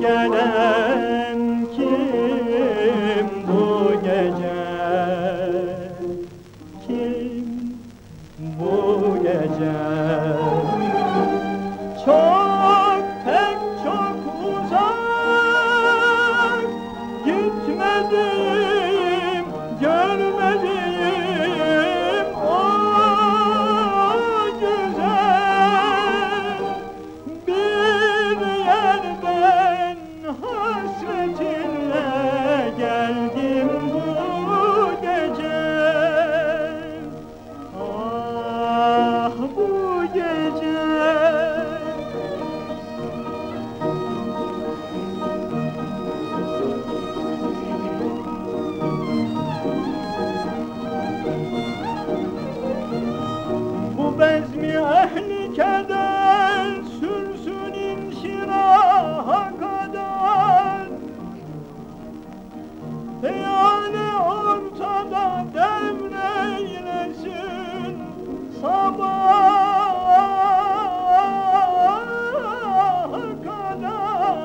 gelen kim bu gece? Kim bu gece bezmi ehli keder sürsün inşiraha kadar. Yani ortada devreylesin sabaha kadar.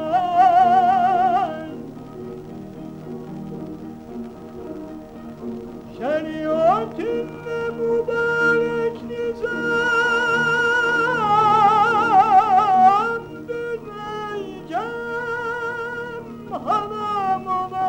Şeriatın bekleyeceğim Döneceğim hanım olan